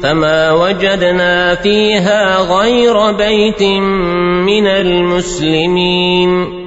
فما وجدنا فيها غير بيت من المسلمين.